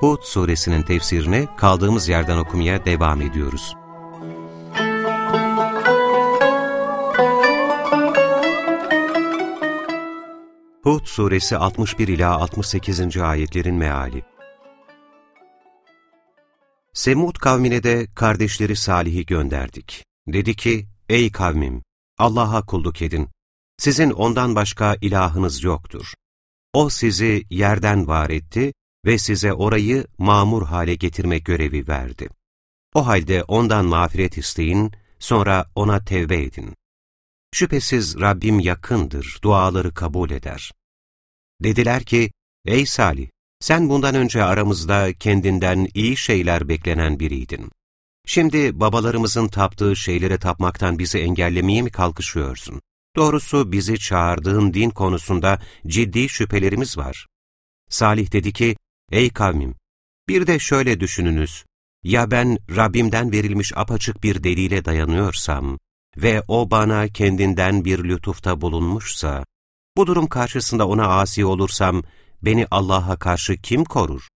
Hud suresinin tefsirini kaldığımız yerden okumaya devam ediyoruz. Hud suresi 61 ila 68. ayetlerin meali. Semud kavmine de kardeşleri Salih'i gönderdik. Dedi ki, ey kavmim, Allah'a kulluk edin. Sizin ondan başka ilahınız yoktur. O sizi yerden var etti ve size orayı mamur hale getirme görevi verdi. O halde ondan mağfiret isteyin, sonra ona tevbe edin. Şüphesiz Rabbim yakındır, duaları kabul eder. Dediler ki, ey Salih, sen bundan önce aramızda kendinden iyi şeyler beklenen biriydin. Şimdi babalarımızın taptığı şeylere tapmaktan bizi engellemeye mi kalkışıyorsun? Doğrusu bizi çağırdığın din konusunda ciddi şüphelerimiz var. Salih dedi ki, ey kavmim, bir de şöyle düşününüz, ya ben Rabbimden verilmiş apaçık bir delile dayanıyorsam ve o bana kendinden bir lütufta bulunmuşsa, bu durum karşısında ona asi olursam, beni Allah'a karşı kim korur?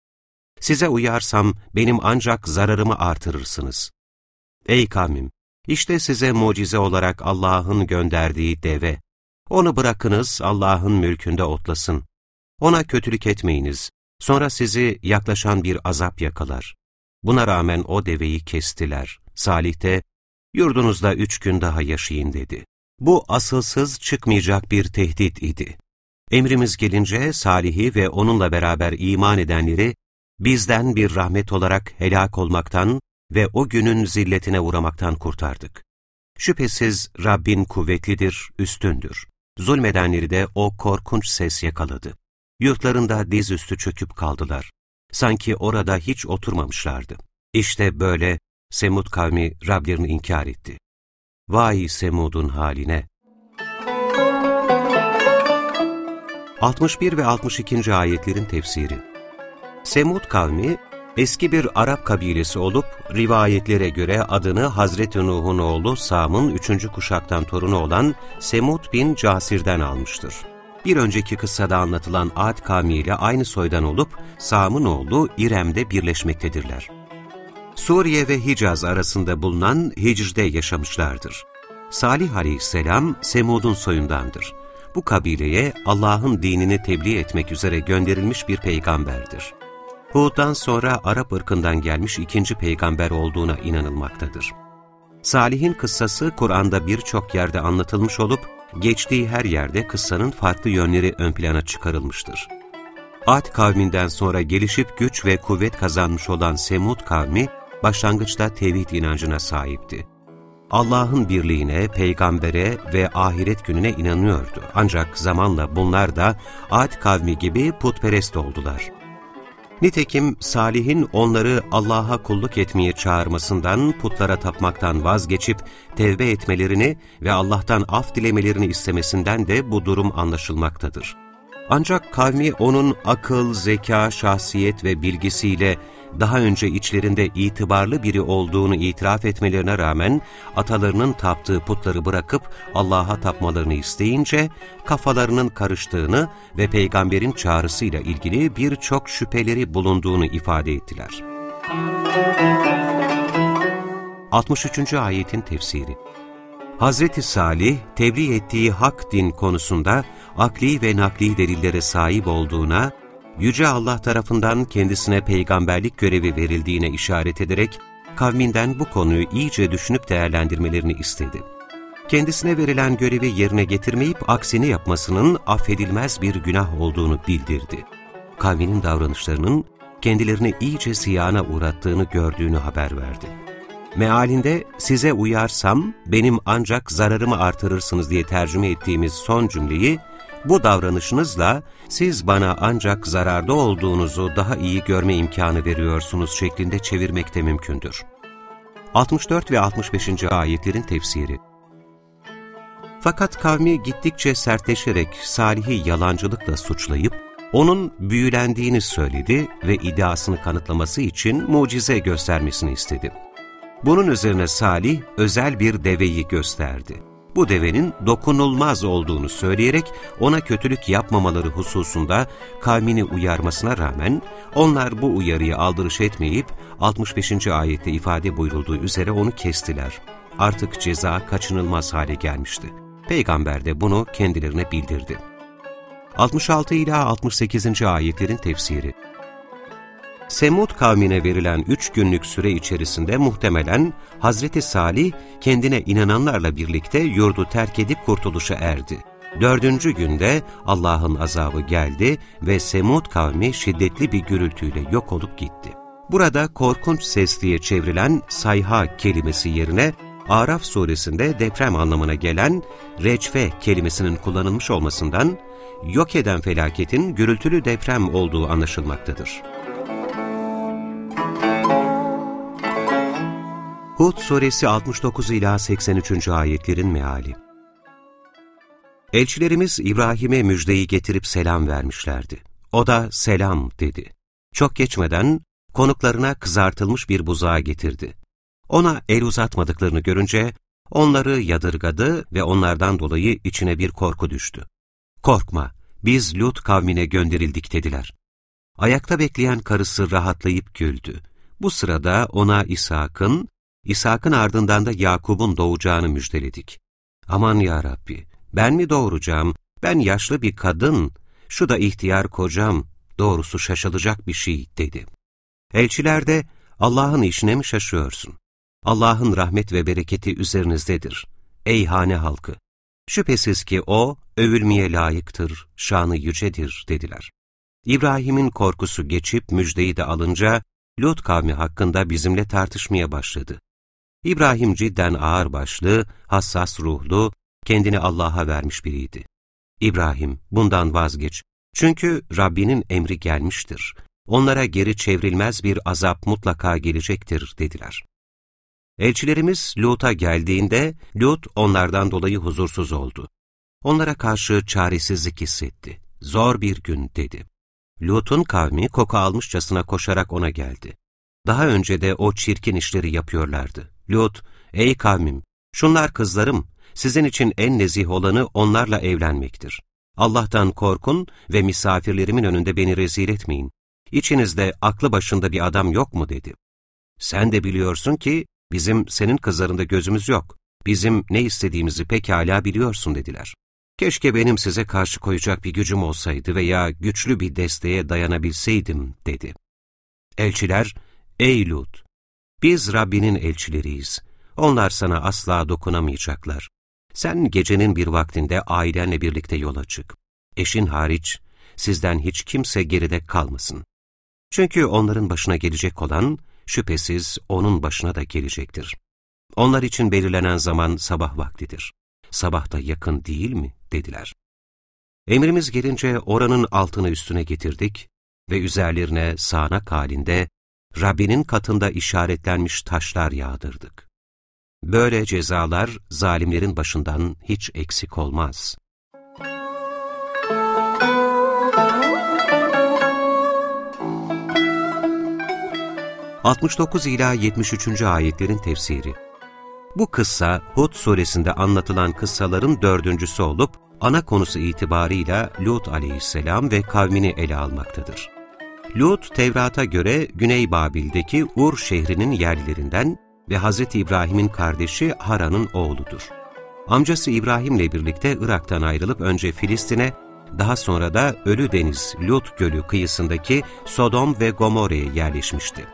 Size uyarsam benim ancak zararımı artırırsınız. Ey kavmim! İşte size mucize olarak Allah'ın gönderdiği deve. Onu bırakınız Allah'ın mülkünde otlasın. Ona kötülük etmeyiniz. Sonra sizi yaklaşan bir azap yakalar. Buna rağmen o deveyi kestiler. Salih de, yurdunuzda üç gün daha yaşayın dedi. Bu asılsız çıkmayacak bir tehdit idi. Emrimiz gelince Salih'i ve onunla beraber iman edenleri bizden bir rahmet olarak helak olmaktan ve o günün zilletine uğramaktan kurtardık. Şüphesiz Rabbin kuvvetlidir, üstündür. Zulmedenleri de o korkunç ses yakaladı. Yurtlarında dizüstü çöküp kaldılar. Sanki orada hiç oturmamışlardı. İşte böyle Semud kavmi Rablerini inkar etti. Vay Semud'un haline! 61 ve 62. ayetlerin tefsiri Semud kavmi, eski bir Arap kabilesi olup, rivayetlere göre adını Hazreti Nuh'un oğlu Sam'ın üçüncü kuşaktan torunu olan Semud bin Casir'den almıştır. Bir önceki kıssada anlatılan Ad kavmiyle aynı soydan olup, Sam'ın oğlu İrem'de birleşmektedirler. Suriye ve Hicaz arasında bulunan Hicr'de yaşamışlardır. Salih aleyhisselam Semud'un soyundandır. Bu kabileye Allah'ın dinini tebliğ etmek üzere gönderilmiş bir peygamberdir. Hud'dan sonra Arap ırkından gelmiş ikinci peygamber olduğuna inanılmaktadır. Salih'in kıssası Kur'an'da birçok yerde anlatılmış olup, geçtiği her yerde kıssanın farklı yönleri ön plana çıkarılmıştır. Ad kavminden sonra gelişip güç ve kuvvet kazanmış olan Semud kavmi, başlangıçta tevhid inancına sahipti. Allah'ın birliğine, peygambere ve ahiret gününe inanıyordu. Ancak zamanla bunlar da Ad kavmi gibi putperest oldular. Nitekim Salih'in onları Allah'a kulluk etmeye çağırmasından, putlara tapmaktan vazgeçip tevbe etmelerini ve Allah'tan af dilemelerini istemesinden de bu durum anlaşılmaktadır. Ancak kavmi onun akıl, zeka, şahsiyet ve bilgisiyle daha önce içlerinde itibarlı biri olduğunu itiraf etmelerine rağmen atalarının taptığı putları bırakıp Allah'a tapmalarını isteyince kafalarının karıştığını ve peygamberin çağrısıyla ilgili birçok şüpheleri bulunduğunu ifade ettiler. 63. Ayetin Tefsiri Hazreti Salih, tebliğ ettiği hak din konusunda akli ve nakli delillere sahip olduğuna Yüce Allah tarafından kendisine peygamberlik görevi verildiğine işaret ederek, kavminden bu konuyu iyice düşünüp değerlendirmelerini istedi. Kendisine verilen görevi yerine getirmeyip aksini yapmasının affedilmez bir günah olduğunu bildirdi. Kavminin davranışlarının kendilerini iyice ziyana uğrattığını gördüğünü haber verdi. Mealinde size uyarsam benim ancak zararımı artırırsınız diye tercüme ettiğimiz son cümleyi Bu davranışınızla siz bana ancak zararda olduğunuzu daha iyi görme imkanı veriyorsunuz şeklinde çevirmek de mümkündür. 64 ve 65. ayetlerin tefsiri Fakat kavmi gittikçe sertleşerek Salih'i yalancılıkla suçlayıp, onun büyülendiğini söyledi ve iddiasını kanıtlaması için mucize göstermesini istedi. Bunun üzerine Salih özel bir deveyi gösterdi bu devenin dokunulmaz olduğunu söyleyerek ona kötülük yapmamaları hususunda kavmini uyarmasına rağmen onlar bu uyarıyı aldırış etmeyip 65. ayette ifade buyurulduğu üzere onu kestiler. Artık ceza kaçınılmaz hale gelmişti. Peygamber de bunu kendilerine bildirdi. 66 ila 68. ayetlerin tefsiri Semud kavmine verilen üç günlük süre içerisinde muhtemelen Hazreti Salih kendine inananlarla birlikte yurdu terk edip kurtuluşa erdi. Dördüncü günde Allah'ın azabı geldi ve Semud kavmi şiddetli bir gürültüyle yok olup gitti. Burada korkunç ses diye çevrilen sayha kelimesi yerine Araf suresinde deprem anlamına gelen recfe kelimesinin kullanılmış olmasından yok eden felaketin gürültülü deprem olduğu anlaşılmaktadır. Hud suresi 69 ila 83. ayetlerin meali. Elçilerimiz İbrahim'e müjdeyi getirip selam vermişlerdi. O da selam dedi. Çok geçmeden konuklarına kızartılmış bir buzağı getirdi. Ona el uzatmadıklarını görünce onları yadırgadı ve onlardan dolayı içine bir korku düştü. Korkma, biz Lut kavmine gönderildik dediler. Ayakta bekleyen karısı rahatlayıp güldü. Bu sırada ona İshak'ın, İshak'ın ardından da Yakub'un doğacağını müjdeledik. Aman ya Rabbi, ben mi doğuracağım? Ben yaşlı bir kadın, şu da ihtiyar kocam, doğrusu şaşılacak bir şey dedi. Elçiler de Allah'ın işine mi şaşıyorsun? Allah'ın rahmet ve bereketi üzerinizdedir. Ey hane halkı! Şüphesiz ki O, övülmeye layıktır, şanı yücedir dediler. İbrahim'in korkusu geçip müjdeyi de alınca, Lut kavmi hakkında bizimle tartışmaya başladı. İbrahim cidden ağırbaşlı, hassas ruhlu, kendini Allah'a vermiş biriydi. İbrahim, bundan vazgeç. Çünkü Rabbinin emri gelmiştir. Onlara geri çevrilmez bir azap mutlaka gelecektir, dediler. Elçilerimiz Lut'a geldiğinde, Lut onlardan dolayı huzursuz oldu. Onlara karşı çaresizlik hissetti. Zor bir gün, dedi. Lut'un kavmi koku almışçasına koşarak ona geldi. Daha önce de o çirkin işleri yapıyorlardı. Lut, ey kavmim, şunlar kızlarım, sizin için en nezih olanı onlarla evlenmektir. Allah'tan korkun ve misafirlerimin önünde beni rezil etmeyin. İçinizde aklı başında bir adam yok mu dedi. Sen de biliyorsun ki bizim senin kızlarında gözümüz yok. Bizim ne istediğimizi pekala biliyorsun dediler. Keşke benim size karşı koyacak bir gücüm olsaydı veya güçlü bir desteğe dayanabilseydim dedi. Elçiler, ey Lut, biz Rabbinin elçileriyiz. Onlar sana asla dokunamayacaklar. Sen gecenin bir vaktinde ailenle birlikte yola çık. Eşin hariç sizden hiç kimse geride kalmasın. Çünkü onların başına gelecek olan şüphesiz onun başına da gelecektir. Onlar için belirlenen zaman sabah vaktidir. Sabah da yakın değil mi? dediler. Emrimiz gelince oranın altını üstüne getirdik ve üzerlerine sağanak halinde Rabbinin katında işaretlenmiş taşlar yağdırdık. Böyle cezalar zalimlerin başından hiç eksik olmaz. ...69 ila 73. ayetlerin tefsiri Bu kıssa Hud suresinde anlatılan kıssaların dördüncüsü olup... ...ana konusu itibarıyla Lut aleyhisselam ve kavmini ele almaktadır. Lut, Tevrat'a göre Güney Babil'deki Ur şehrinin yerlilerinden ve Hz. İbrahim'in kardeşi Haran'ın oğludur. Amcası İbrahim'le birlikte Irak'tan ayrılıp önce Filistin'e, daha sonra da Ölü Deniz Lut Gölü kıyısındaki Sodom ve Gomorre'ye yerleşmişti.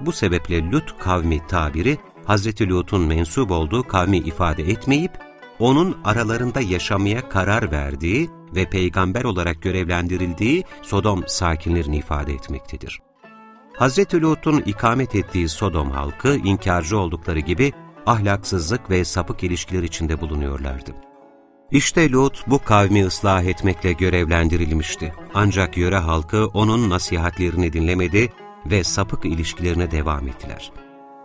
Bu sebeple Lut kavmi tabiri, Hz. Lut'un mensup olduğu kavmi ifade etmeyip, onun aralarında yaşamaya karar verdiği ve peygamber olarak görevlendirildiği Sodom sakinlerini ifade etmektedir. Hz. Lut'un ikamet ettiği Sodom halkı inkarcı oldukları gibi ahlaksızlık ve sapık ilişkiler içinde bulunuyorlardı. İşte Lut bu kavmi ıslah etmekle görevlendirilmişti. Ancak yöre halkı onun nasihatlerini dinlemedi ve sapık ilişkilerine devam ettiler.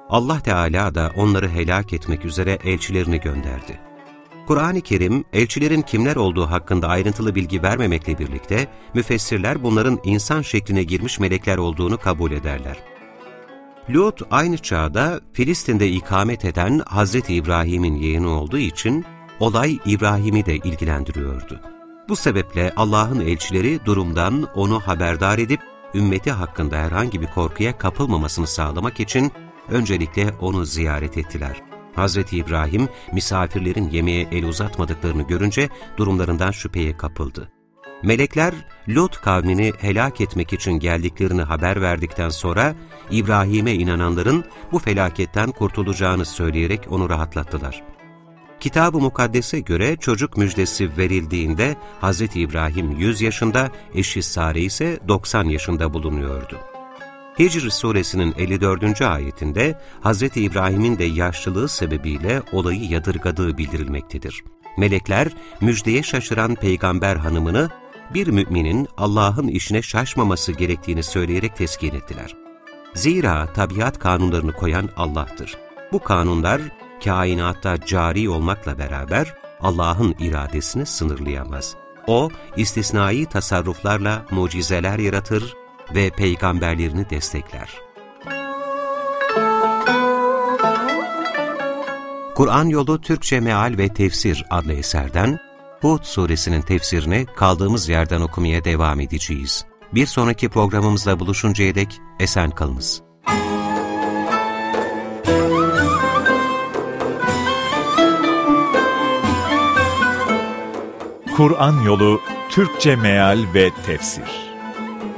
Allah Teala da onları helak etmek üzere elçilerini gönderdi. Kur'an-ı Kerim, elçilerin kimler olduğu hakkında ayrıntılı bilgi vermemekle birlikte, müfessirler bunların insan şekline girmiş melekler olduğunu kabul ederler. Lut aynı çağda Filistin'de ikamet eden Hz. İbrahim'in yeğeni olduğu için olay İbrahim'i de ilgilendiriyordu. Bu sebeple Allah'ın elçileri durumdan onu haberdar edip ümmeti hakkında herhangi bir korkuya kapılmamasını sağlamak için öncelikle onu ziyaret ettiler. Hz. İbrahim misafirlerin yemeğe el uzatmadıklarını görünce durumlarından şüpheye kapıldı. Melekler Lot kavmini helak etmek için geldiklerini haber verdikten sonra İbrahim'e inananların bu felaketten kurtulacağını söyleyerek onu rahatlattılar. Kitab-ı Mukaddes'e göre çocuk müjdesi verildiğinde Hz. İbrahim 100 yaşında, eşi Sare ise 90 yaşında bulunuyordu. Hicr suresinin 54. ayetinde Hz. İbrahim'in de yaşlılığı sebebiyle olayı yadırgadığı bildirilmektedir. Melekler müjdeye şaşıran peygamber hanımını bir müminin Allah'ın işine şaşmaması gerektiğini söyleyerek teskin ettiler. Zira tabiat kanunlarını koyan Allah'tır. Bu kanunlar kainatta cari olmakla beraber Allah'ın iradesini sınırlayamaz. O, istisnai tasarruflarla mucizeler yaratır ve peygamberlerini destekler. Kur'an Yolu Türkçe Meal ve Tefsir adlı eserden Hud suresinin tefsirini kaldığımız yerden okumaya devam edeceğiz. Bir sonraki programımızda buluşuncaya dek esen kalınız. Kur'an Yolu Türkçe Meal ve Tefsir